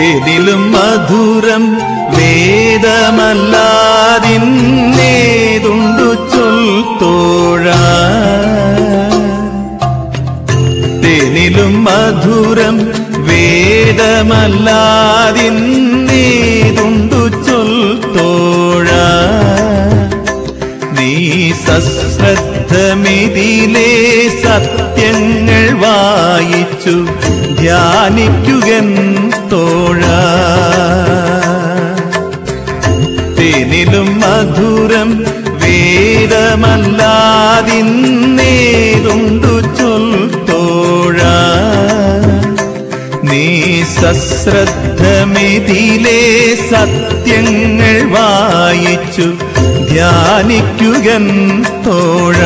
തേനിലും മധുരം വേദമല്ലാതിന്നേതുണ്ടു ചൊൽത്തോഴ തേനിലും മധുരം വേദമല്ലാതിന്നേതുണ്ടു ചൊൽത്തോഴ നീ സശ്രദ്ധമിതിലെ സത്യങ്ങൾ വായിച്ചു ധ്യാനിക്കുകൻ തോഴ. തേനിലും മധുരം വേദമല്ലാതിന്നേതുണ്ടു ചൊൽത്തോഴ നീ സശ്രദ്ധമിതിലെ സത്യങ്ങൾ വായിച്ചു ധ്യാനിക്കുകൻ തോഴ.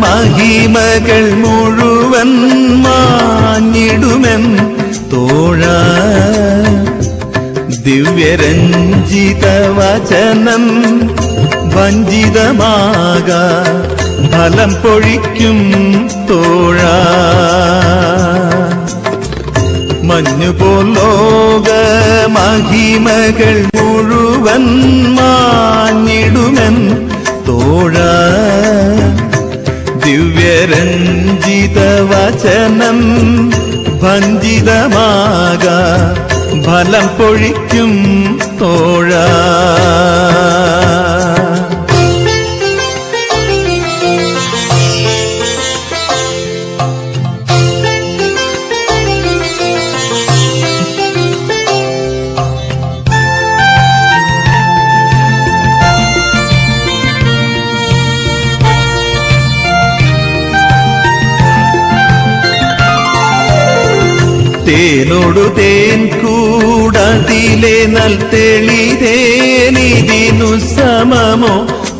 മഹിമകൾ മുഴുവൻ മാഞ്ഞിടുമെൻ തോഴ. ദിവ്യരഞ്ജിത വചനം വഞ്ചിതമാക ഫലം പൊഴിക്കും തോഴ. മഞ്ഞുപോലോക മഹിമകൾ മുഴുവൻ മാഞ്ഞിടുമെൻ തോഴ. ദിവ്യരഞ്ജിത വചനം ഭഞ്ജിതമാക ഫലം പൊഴിക്കും തോഴ. തേനോടു തേൻ കൂടതിലെ നൽ തെളിതേനിതിനു സമമോ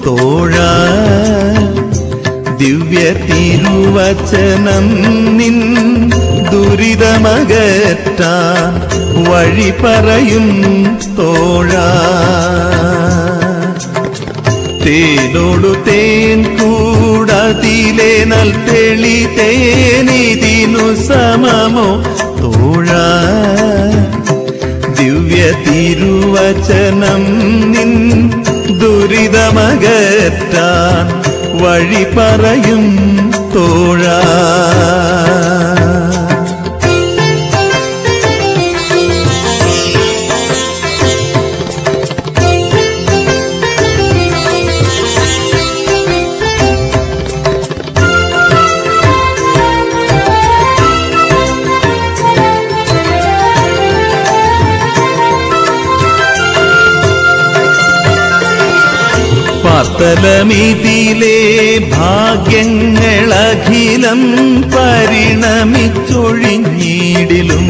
തോഴ ദിവ്യ തിരുവചനം നിൻ ദുരിതമകറ്റ വഴി പറയും തോഴ തേനോടു തേൻ കൂടതിലെ നൽ തെളി സമമോ തോഴ. ദിവ്യ തിരുവചനം നിൻ ദുരിതമകറ്റാൻ വഴി പറയും തോഴ. പാത്തലമിതിലെ ഭാഗ്യങ്ങളഖിലം പരിണമിച്ചൊഴിഞ്ഞിടിലും.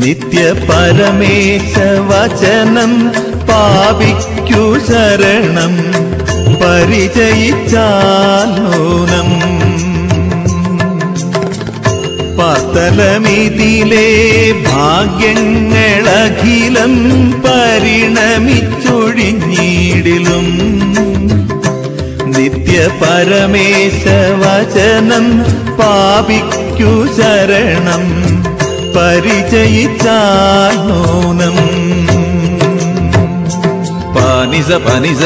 നിത്യ പരമേശ വചനം പാപിക്കു ശരണം പരിചയിച്ചാലോനം പത്തലമിതിലെ അഖിലം പരിണമിച്ചൊഴിഞ്ഞിടിലും. നിത്യ പരമേശവചനം പാപിക്കു ശരണം പരിചയിച്ചാനോനം പനിസ പനിസ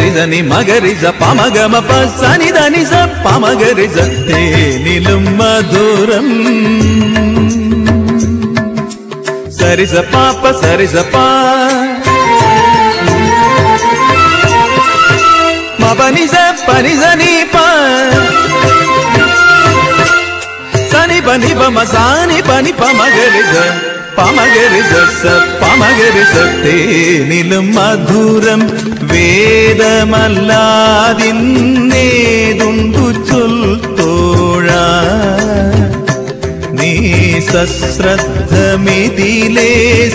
റിസനി മകരിസ പമകമ പനിതനിസ പമകരിസ മധുരം. சரிச பாப்ப சரிசப்பா மபனிச பனிச நீப்பா. சனி பனி பம சாணி பனி பமகரிச பமகரிச பமகரிசத்தே நிலும் மதுரம் வேதமல்லாதின் நேதுண்டு சொல் தோழா. സശ്രദ്ധമിതിലെ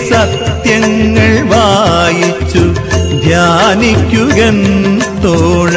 സത്യങ്ങൾ വായിച്ചു ധ്യാനിക്കുകൻ തോഴ.